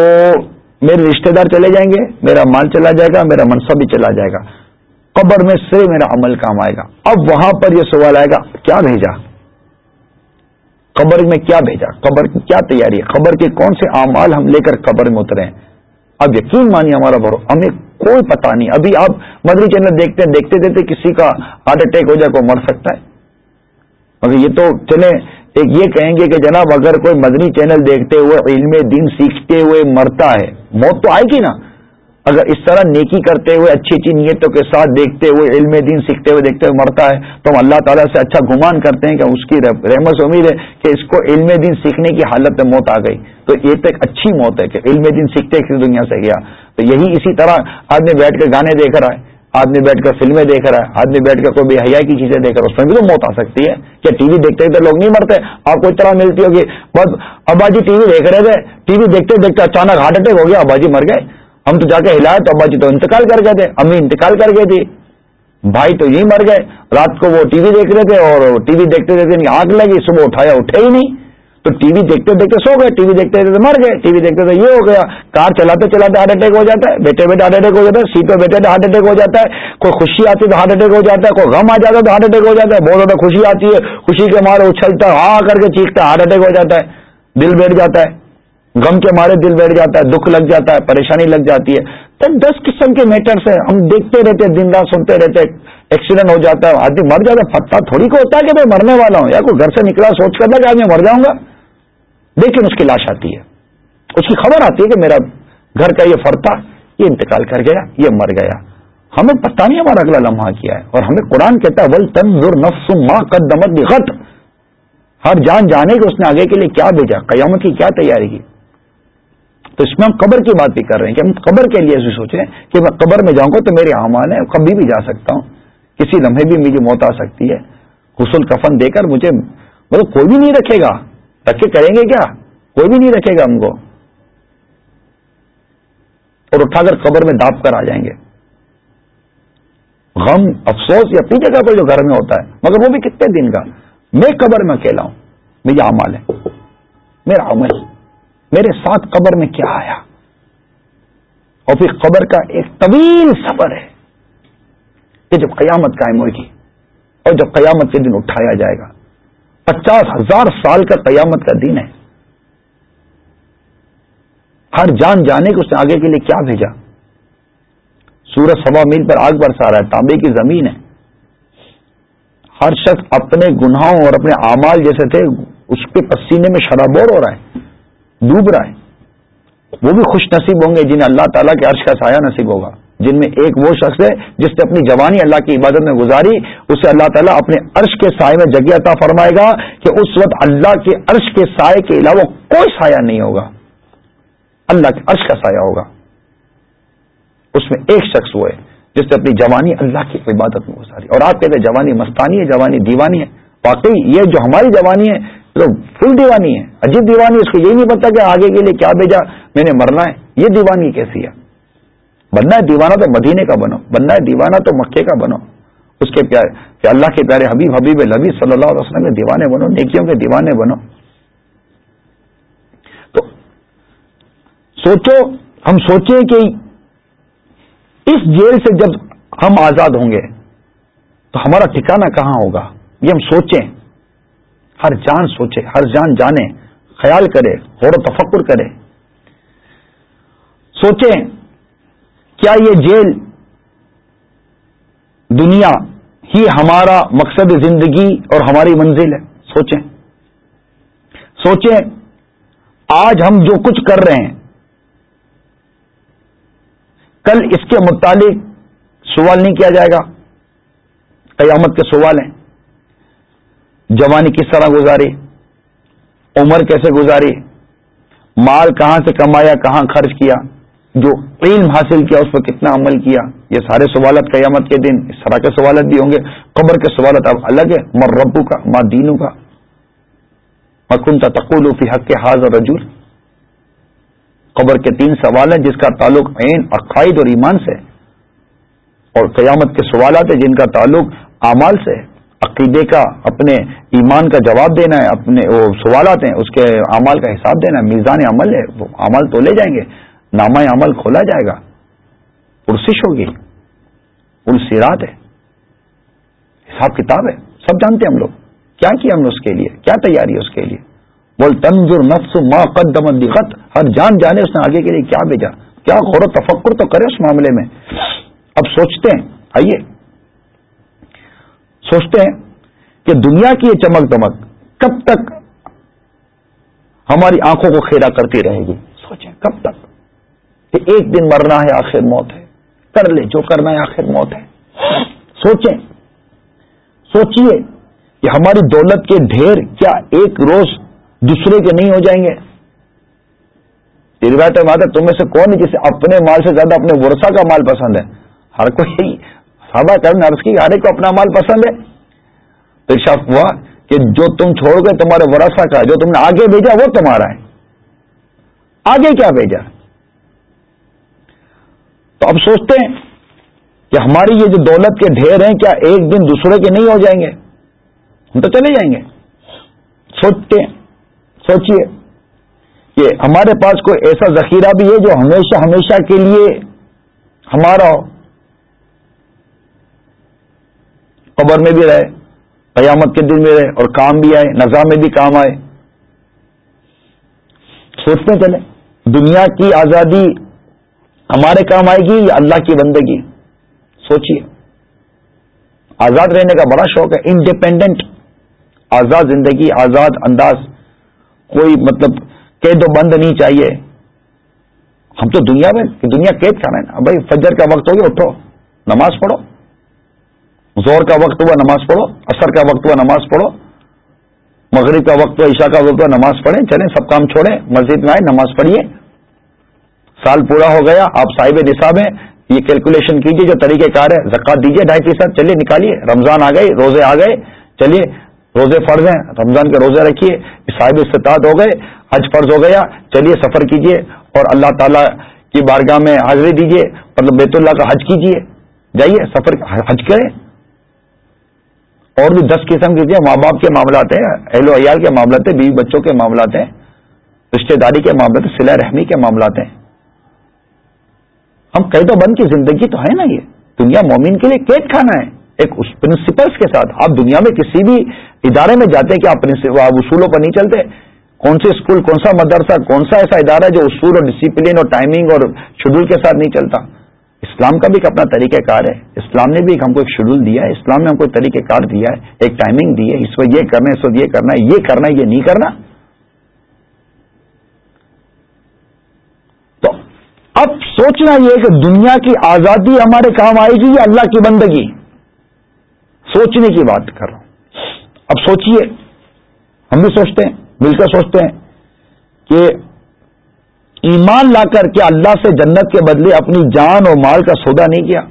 میرے رشتہ دار چلے جائیں گے، میرا مال چلا جائے گا، میرا منصب بھی چلا جائے گا۔ قبر میں صرف میرا عمل کام آئے گا۔ اب وہاں پر یہ سوال آئے گا، کیا بھیجا؟ قبر میں کیا بھیجا؟ قبر کی کیا تیاری ہے؟ قبر کے کون سے اعمال ہم لے کر قبر میں اترے ہیں؟ اب یقین مانی ہمارا بھرو، ہمیں کوئی پتا نہیں۔ ابھی آپ مدری چینل دیکھتے ہیں دیکھتے دیکھتے کسی کا ہارٹ اٹیک ہو جائے کوئی مر سکتا ہے۔ مگر یہ تو چلے ایک یہ کہیں گے کہ جناب اگر کوئی مدنی چینل دیکھتے ہوئے، علم دین سیکھتے ہوئے مرتا ہے، موت تو آئے گی نا۔ اگر اس طرح نیکی کرتے ہوئے، اچھی اچھی نیتوں کے ساتھ دیکھتے ہوئے، علم دین سیکھتے ہوئے دیکھتے ہوئے مرتا ہے، تو ہم اللہ تعالیٰ سے اچھا گمان کرتے ہیں کہ اس کی رحمت سے امید ہے کہ اس کو علم دین سیکھنے کی حالت میں موت آ گئی۔ تو یہ تو ایک اچھی موت ہے کہ علم دین سیکھتے کسی دنیا سے گیا۔ تو یہی اسی طرح آدمی بیٹھ کے گانے دیکھ رہا ہے، آدمی بیٹھ کر فلمیں دیکھ رہا ہے، آدمی بیٹھ کر کوئی بے حیا کی چیزیں دیکھ رہا ہے، اس میں بھی تو موت آ سکتی ہے۔ کیا ٹی وی دیکھتے دیکھتے لوگ نہیں مرتے؟ آپ کو طرح ملتی ہوگی۔ بس ابا جی ٹی وی دیکھ رہے تھے، ٹی وی دیکھتے دیکھتے اچانک ہارٹ اٹیک ہو گیا، ابا جی مر گئے۔ ہم تو جا کے ہلائے تو ابا جی تو انتقال کر گئے تھے، امی انتقال کر گئی تھی۔ بھائی تو یہی مر گئے۔ رات کو وہ ٹی وی دیکھ رہے تھے اور ٹی وی دیکھتے دیکھتے آگ لگی، صبح اٹھایا، اٹھے ہی نہیں۔ تو ٹی وی دیکھتے دیکھتے سو گئے، ٹی وی دیکھتے دیکھتے مر گئے۔ ٹی وی دیکھتے تو یہ ہو گیا۔ کار چلاتے چلاتے ہارٹ اٹیک ہو جاتا ہے بیٹھے بیٹھے ہارٹ اٹیک ہو جاتا ہے، سیٹ پہ بیٹھے ہارٹ اٹیک ہو جاتا ہے۔ کوئی خوشی آتی ہے تو ہارٹ اٹیک ہو جاتا ہے، کوئی غم آ جاتا ہے تو ہارٹ اٹیک ہو جاتا ہے۔ بہت زیادہ خوشی آتی ہے، خوشی کے مارے اچھلتا ہے ہاں کر کے چیختا ہے، ہارٹ اٹیک ہو جاتا ہے، دل بیٹھ جاتا ہے۔ غم کے مارے دل بیٹھ جاتا ہے، دکھ لگ جاتا ہے، پریشانی لگ جاتی ہے۔ تو دس قسم کے میٹرس ہیں۔ ہم دیکھتے رہتے دن رات سنتے رہتے ایکسیڈنٹ ہو جاتا ہے، آدمی مر جاتا ہے۔ پتا تھوڑی کو ہوتا ہے کہ میں مرنے والا ہوں یا کوئی گھر سے نکلا، سوچ کر کہ آج میں مر جاؤں گا۔ لیکن اس کی لاش آتی ہے۔ اس کی خبر آتی ہے کہ میرا گھر کا یہ فرد تھا، یہ انتقال کر گیا، یہ مر گیا۔ ہمیں پتہ نہیں ہمارا اگلا لمحہ کیا ہے۔ اور ہمیں قرآن کہتا ہے ول تنظر نفس ماں قدمت بغت ہر جان جانے کہ اس نے آگے کے لیے کیا بھیجا، قیامت کی کیا تیاری کی۔ تو اس میں ہم قبر کی بات بھی کر رہے ہیں کہ ہم قبر کے لیے ایسے سوچ رہے ہیں کہ میں قبر میں جاؤں گا تو میرے امان ہے کبھی بھی جا سکتا ہوں۔ کسی لمحے بھی مجھے موت آ سکتی ہے۔ غسل کفن دے کر مجھے مطلب کوئی بھی نہیں رکھے گا۔ رکھے کریں گے کیا؟ کوئی بھی نہیں رکھے گا ہم کو۔ اور اٹھا کر قبر میں داپ کر آ جائیں گے۔ غم، افسوس یا اپنی جگہ پر جو گھر میں ہوتا ہے، مگر وہ بھی کتنے دن کا۔ میں قبر میں اکیلا ہوں۔ میرا عمل ہے میرا عمل۔ میرے ساتھ قبر میں کیا آیا؟ اور پھر قبر کا ایک طویل سفر ہے کہ جب قیامت قائم ہوگی اور جب قیامت کے دن اٹھایا جائے گا۔ پچاس ہزار سال کا قیامت کا دن ہے۔ ہر جان جانے کو اس نے آگے کے لیے کیا بھیجا۔ سورج سوا میل پر آگ برسا رہا ہے، تانبے کی زمین ہے۔ ہر شخص اپنے گناہوں اور اپنے اعمال جیسے تھے، اس کے پسینے میں شرابور ہو رہا ہے۔ ڈوب رہا ہے۔ وہ بھی خوش نصیب ہوں گے جنہیں اللہ تعالیٰ کے عرش کا سایہ نصیب ہوگا۔ جن میں ایک وہ شخص ہے جس نے اپنی جوانی اللہ کی عبادت میں گزاری، اسے اللہ تعالیٰ اپنے عرش کے سائے میں جگہ عطا فرمائے گا کہ اس وقت اللہ کے عرش کے سائے کے علاوہ کوئی سایہ نہیں ہوگا۔ اللہ کے عرش کا سایہ ہوگا۔ اس میں ایک شخص وہ ہے جس نے اپنی جوانی اللہ کی عبادت میں گزاری۔ اور آپ کہتے ہیں جوانی مستانی ہے، جوانی دیوانی ہے۔ واقعی یہ جو ہماری جوانی ہے فل دیوانی ہے، عجیب دیوانی اس کو یہ نہیں پتا کہ آگے کے لیے کیا بھیجا، میں نے مرنا ہے، یہ دیوانی کیسی ہے؟ بننا ہے دیوانہ تو مدینے کا بنو بننا ہے دیوانہ تو مکے کا بنو۔ اس کے پیارے، کہ اللہ کے پیارے حبیب حبیب لبی صلی اللہ علیہ وسلم کے دیوانے بنو، نیکیوں کے دیوانے بنو۔ تو سوچو، ہم سوچیں کہ اس جیل سے جب ہم آزاد ہوں گے، تو ہمارا ٹھکانہ کہاں ہوگا؟ یہ ہم سوچیں۔ ہر جان سوچے، ہر جان جانے، خیال کرے، غور و تفکر کرے۔ سوچیں، کیا یہ جیل دنیا ہی ہمارا مقصد زندگی اور ہماری منزل ہے؟ سوچیں۔ سوچیں، آج ہم جو کچھ کر رہے ہیں، کل اس کے متعلق سوال نہیں کیا جائے گا؟ قیامت کے سوال ہیں۔ جوانی کس طرح گزاری؟ عمر کیسے گزاری؟ مال کہاں سے کمایا، کہاں خرچ کیا؟ جو علم حاصل کیا، اس پر کتنا عمل کیا؟ یہ سارے سوالات قیامت کے دن، اس طرح کے سوالات بھی ہوں گے۔ قبر کے سوالات اب الگ ہے مر ربو کا ماں دینوں کا مکن تقول فی حق کے حاض اور رجول قبر کے تین سوال ہیں جس کا تعلق عین، عقائد اور ایمان سے اور قیامت کے سوالات ہیں جن کا تعلق اعمال سے ہے۔ عقیدے کا، اپنے ایمان کا جواب دینا ہے، اپنے وہ سوالات ہیں، اس کے اعمال کا حساب دینا ہے، میزان عمل ہے، وہ عمل تو لے جائیں گے، نامہ عمل کھولا جائے گا، پرسش ہوگی السیرات ہے، حساب کتاب ہے، سب جانتے ہیں ہم لوگ، کیا کیا ہم نے اس کے لیے، کیا تیاری ہے اس کے لیے؟ بول، تنظر نفس ما قدم دقت ہر جان جانے اس نے آگے کے لیے کیا بھیجا، کیا غور و تفکر تو کرے اس معاملے میں۔ اب سوچتے ہیں، آئیے سوچتے ہیں کہ دنیا کی یہ چمک دمک کب تک ہماری آنکھوں کو کھیرا کرتی رہے گی؟ سوچیں کب تک؟ کہ ایک دن مرنا ہے آخر موت ہے۔ کر لے، جو کرنا ہے آخر موت ہے۔ سوچیں۔ سوچئے کہ ہماری دولت کے ڈھیر کیا ایک روز دوسرے کے نہیں ہو جائیں گے؟ روایت ماتا تمہیں سے کون جسے اپنے مال سے زیادہ اپنے ورثہ کا مال پسند ہے؟ ہر کوئی سادہ کرنا کی ہر ایک کو اپنا مال پسند ہے۔ تو شاپ ہوا کہ جو تم چھوڑ گئے تمہارے ورثہ کا، جو تم نے آگے بھیجا وہ تمہارا ہے۔ آگے کیا بھیجا؟ تو اب سوچتے ہیں کہ ہماری یہ جو دولت کے ڈھیر ہیں، کیا ایک دن دوسرے کے نہیں ہو جائیں گے؟ ہم تو چلے جائیں گے۔ سوچتے ہیں سوچیے کہ ہمارے پاس کوئی ایسا ذخیرہ بھی ہے جو ہمیشہ ہمیشہ کے لیے ہمارا ہو۔ قبر میں بھی رہے، قیامت کے دن میں رہے اور کام بھی آئے نظام میں بھی کام آئے۔ سوچتے چلے دنیا کی آزادی ہمارے کام آئے گی یا اللہ کی بندگی؟ سوچیے آزاد رہنے کا بڑا شوق ہے انڈیپینڈنٹ آزاد زندگی، آزاد انداز۔ کوئی مطلب قید و بند نہیں چاہیے۔ ہم تو دنیا میں، دنیا قید کھانا ہے نا۔ بھائی، فجر کا وقت ہو گیا، اٹھو، نماز پڑھو۔ زور کا وقت ہوا، نماز پڑھو اثر کا وقت ہوا، نماز پڑھو، مغرب کا وقت ہوا، عشاء کا وقت ہوا، نماز پڑھیں، چلیں، سب کام چھوڑیں، مسجد میں آئے نماز پڑھیے۔ سال پورا ہو گیا، آپ صاحب نصاب ہیں، یہ کیلکولیشن کیجیے، جو طریقہ کار ہے زکات دیجیے، ڈھائی فیصد چلیے، نکالیے، رمضان آ گئے روزے آ گئے، چلیے، روزے فرض ہیں، رمضان کے روزے رکھیے، صاحب استطاعت ہو گئے، حج فرض ہو گیا، چلیے، سفر کیجیے، اور اللہ تعالیٰ کی بارگاہ میں حاضری دیجیے مطلب بیت اللہ کا حج کیجیے، جائیے، سفر، حج کریں۔ اور بھی دس قسم کیجیے ماں باپ کے معاملات ہیں، اہل و عیال کے معاملات ہیں، بیوی بچوں کے معاملات ہیں رشتے داری کے معاملات ہیں سلا رحمی کے معاملات ہیں۔ ہم قید و بند کی زندگی تو ہے نا یہ۔ دنیا مومن کے لیے قید کھانا ہے۔ ایک پرنسپلس کے ساتھ آپ دنیا میں کسی بھی ادارے میں جاتے ہیں کہ آپ اصولوں پر نہیں چلتے۔ کون سے اسکول، کون سا مدرسہ، کون سا ایسا ادارہ ہے جو اصول اور ڈسپلن اور ٹائمنگ اور شیڈول کے ساتھ نہیں چلتا؟ اسلام کا بھی ایک اپنا طریقہ کار ہے۔ اسلام نے بھی ہم کو ایک شیڈول دیا ہے۔ اسلام نے ہم کو ایک طریقہ کار دیا ہے۔ ایک ٹائمنگ دی ہے۔ اس وقت یہ کرنا ہے، اس وقت یہ کرنا ہے۔ یہ کرنا ہے، یہ نہیں کرنا۔ تو اب سوچنا یہ کہ دنیا کی آزادی ہمارے کام آئے گی یا اللہ کی بندگی؟ سوچنے کی بات کر رہا ہوں۔ اب سوچئے۔ ہم بھی سوچتے ہیں، مل کر سوچتے ہیں کہ ایمان لا کر کے اللہ سے جنت کے بدلے اپنی جان اور مال کا سودا نہیں کیا۔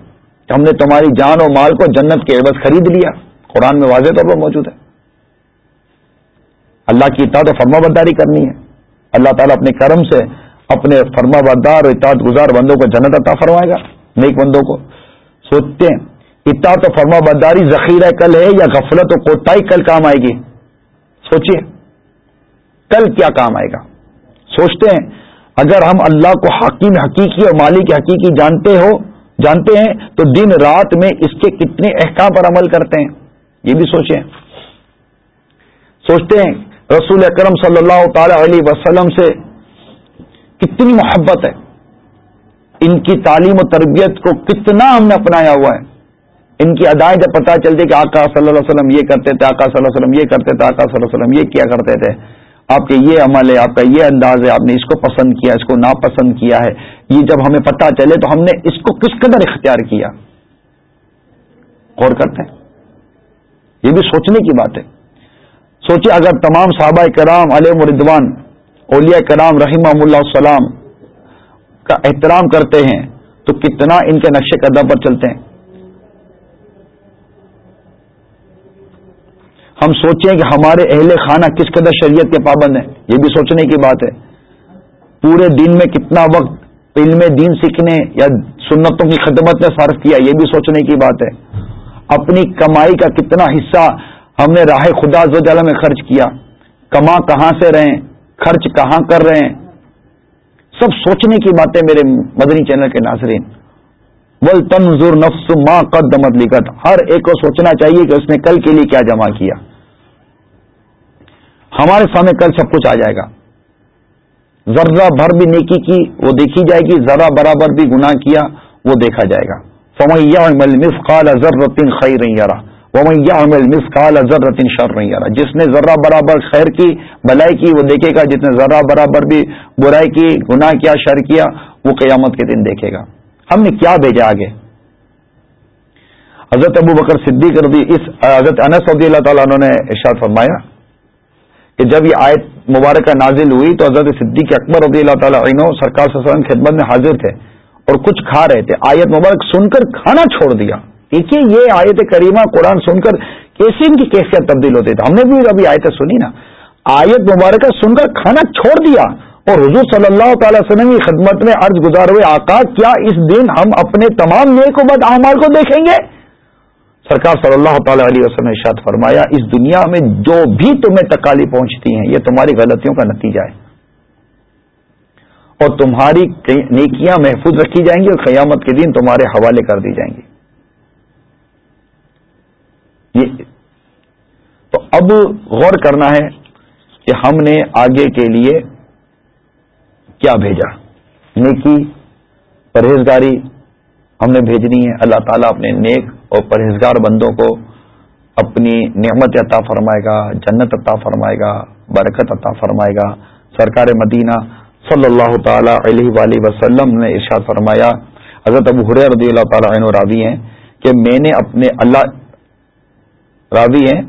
ہم نے تمہاری جان اور مال کو جنت کے عوض خرید لیا۔ قرآن میں واضح طور پر موجود ہے۔ اللہ کی اطاعت و فرما برداری کرنی ہے۔ اللہ تعالیٰ اپنے کرم سے اپنے فرما بردار اور اطاعت گزار بندوں کو جنت عطا فرمائے گا۔ نیک بندوں کو۔ سوچتے ہیں، اطاعت و فرما برداری ذخیرہ کل ہے یا غفلت و کوتاہی کل کام آئے گی؟ سوچیے کل کیا کام آئے گا؟ سوچتے ہیں اگر ہم اللہ کو حکیم حقیقی اور مالک حقیقی جانتے ہو، جانتے ہیں، تو دن رات میں اس کے کتنے احکام پر عمل کرتے ہیں۔ یہ بھی سوچیں۔ سوچتے ہیں، رسول اکرم صلی اللہ تعالی علیہ وسلم سے کتنی محبت ہے۔ ان کی تعلیم و تربیت کو کتنا ہم نے اپنایا ہوا ہے۔ ان کی ادائیں جب پتہ چلتی کہ آقا صلی اللہ علیہ وسلم یہ کرتے تھے، آقا صلی اللہ علیہ وسلم یہ کرتے تھے، آقا صلی اللہ علیہ وسلم یہ کیا کرتے تھے۔ آپ کے یہ عمل ہے، آپ کا یہ انداز ہے، آپ نے اس کو پسند کیا، اس کو ناپسند کیا ہے، یہ جب ہمیں پتہ چلے تو ہم نے اس کو کس قدر اختیار کیا؟ غور کرتے ہیں۔ یہ بھی سوچنے کی بات ہے۔ سوچے اگر تمام صحابہ کرام علیہ مردوان اولیاء کرام رحمہ اللہ السلام کا احترام کرتے ہیں تو کتنا ان کے نقش قدم پر چلتے ہیں۔ ہم سوچیں کہ ہمارے اہل خانہ کس قدر شریعت کے پابند ہیں، یہ بھی سوچنے کی بات ہے۔ پورے دن میں کتنا وقت علم دین سیکھنے یا سنتوں کی خدمت میں صرف کیا، یہ بھی سوچنے کی بات ہے۔ اپنی کمائی کا کتنا حصہ ہم نے راہ خدا زلہ میں خرچ کیا۔ کما کہاں سے رہیں، خرچ کہاں کر رہے ہیں۔ سب سوچنے کی باتیں میرے مدنی چینل کے ناظرین۔ ول تنظر نفس ماں قدمت لکھت ہر ایک کو سوچنا چاہیے کہ اس نے کل کے لیے کیا جمع کیا۔ ہمارے سامنے کل سب کچھ آ جائے گا۔ ذرہ بھر بھی نیکی کی، وہ دیکھی جائے گی۔ ذرا برابر بھی گناہ کیا، وہ دیکھا جائے گا۔ فمیا مس قال ازر رتن خی یارا ومیا مس قال ازر شر رہی یارا جس نے ذرہ برابر خیر کی، بلائی کی، وہ دیکھے گا۔ جس نے ذرہ برابر بھی برائی کی، گناہ کیا، شر کیا، وہ قیامت کے دن دیکھے گا۔ ہم نے کیا بھیجا آگے؟ حضرت ابو بکر صدیق رضی اس، حضرت انس رضی اللہ تعالیٰ نے ارشاد فرمایا کہ جب یہ آیت مبارکہ نازل ہوئی تو حضرت صدیق اکبر رضی اللہ تعالیٰ عنہ سرکار وسلم خدمت میں حاضر تھے اور کچھ کھا رہے تھے۔ آیت مبارک سن کر کھانا چھوڑ دیا۔ دیکھیے یہ آیت کریمہ قرآن سن کر کیسی ان کی کیفیت تبدیل ہوتی تھی۔ ہم نے بھی ابھی آیتیں سنی نا۔ آیت مبارکہ سن کر کھانا چھوڑ دیا اور حضور صلی اللہ تعالی وسلم کی خدمت میں عرض گزار ہوئے، آقا، کیا اس دن ہم اپنے تمام نیک و بد اعمال کو دیکھیں گے؟ سرکار صلی اللہ تعالی علیہ وسلم نے ارشاد فرمایا، اس دنیا میں جو بھی تمہیں تکالی پہنچتی ہیں، یہ تمہاری غلطیوں کا نتیجہ ہے۔ اور تمہاری نیکیاں محفوظ رکھی جائیں گی اور قیامت کے دن تمہارے حوالے کر دی جائیں گی۔ یہ تو اب غور کرنا ہے کہ ہم نے آگے کے لیے کیا بھیجا۔ نیکی، پرہیزگاری ہم نے بھیجنی ہے اللہ تعالیٰ اپنے نیک اور پرہیزگار بندوں کو اپنی نعمت عطا فرمائے گا، جنت عطا فرمائے گا، برکت عطا فرمائے گا۔ سرکار مدینہ صلی اللہ تعالی علیہ وآلہ وسلم نے ارشاد فرمایا، حضرت ابو حر رضی اللہ تعالیٰ عنہ راوی ہیں کہ میں نے اپنے اللہ راوی ہیں؟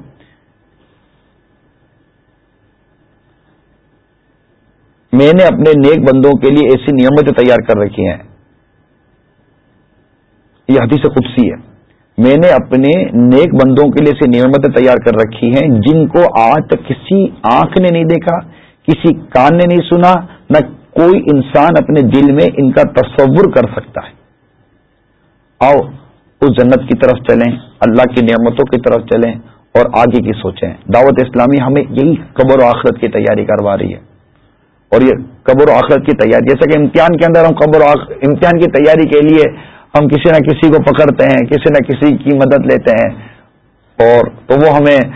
میں نے اپنے نیک بندوں کے لیے ایسی نعمتیں تیار کر رکھی ہیں۔ یہ حدیث قدسی ہے۔ میں نے اپنے نیک بندوں کے لیے سے نعمتیں تیار کر رکھی ہیں، جن کو آج تک کسی آنکھ نے نہیں دیکھا، کسی کان نے نہیں سنا، نہ کوئی انسان اپنے دل میں ان کا تصور کر سکتا ہے۔ آؤ، اس جنت کی طرف چلیں، اللہ کی نعمتوں کی طرف چلیں اور آگے کی سوچیں۔ دعوت اسلامی ہمیں یہی قبر و آخرت کی تیاری کروا رہی ہے۔ اور یہ قبر و آخرت کی تیاری، جیسا کہ امتحان کے اندر ہم قبر و امتحان کی تیاری کے لیے ہم کسی نہ کسی کو پکڑتے ہیں، کسی نہ کسی کی مدد لیتے ہیں۔ اور تو وہ ہمیں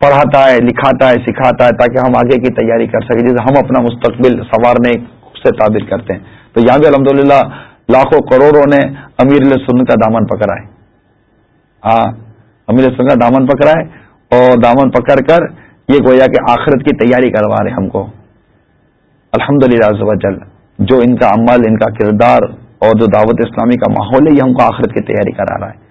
پڑھاتا ہے، لکھاتا ہے، سکھاتا ہے تاکہ ہم آگے کی تیاری کر سکیں جیسے ہم اپنا مستقبل سنوارنے سے تعبیر کرتے ہیں۔ تو یہاں بھی الحمد لاکھوں کروڑوں نے امیر سن کا دامن پکڑا ہے۔ ہاں امیر سن کا دامن پکڑا ہے اور دامن پکڑ کر یہ گویا کہ آخرت کی تیاری کروا رہے ہم کو۔ الحمد للہ جو ان کا عمل، ان کا کردار اور جو دعوت اسلامی کا ماحول ہے، یہ ہم کو آخرت کی تیاری کرا رہا ہے۔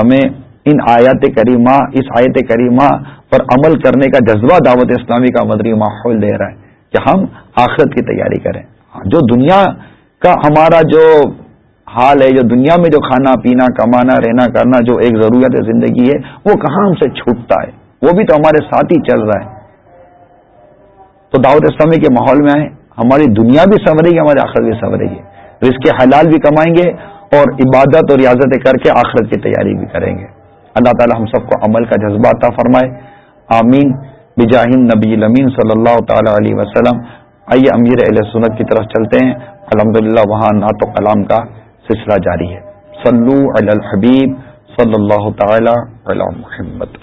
ہمیں ان آیات کریمہ، اس آیت کریمہ پر عمل کرنے کا جذبہ دعوت اسلامی کا مدری ماحول دے رہا ہے کہ ہم آخرت کی تیاری کریں۔ ہاں، جو دنیا کا ہمارا جو حال ہے، جو دنیا میں جو کھانا پینا، کمانا، رہنا، کرنا جو ایک ضرورت زندگی ہے، وہ کہاں ہم سے چھوٹتا ہے؟ وہ بھی تو ہمارے ساتھ ہی چل رہا ہے۔ تو دعوت اسلامی کے ماحول میں آئے ہماری دنیا بھی سنورے گی ہماری آخرت بھی سنورے گی رزق حلال بھی کمائیں گے اور عبادت اور ریاضتیں کر کے آخرت کی تیاری بھی کریں گے۔ اللہ تعالی ہم سب کو عمل کا جذبہ عطا فرمائے۔ آمین۔ بجاہن نبی المین صلی اللہ تعالی علیہ وسلم۔ آئیے امیر علیہ سنت کی طرف چلتے ہیں۔ الحمد للہ وہاں نعت و کلام کا سلسلہ جاری ہے۔ صلو علی الحبیب صلی اللہ تعالی علی محمد۔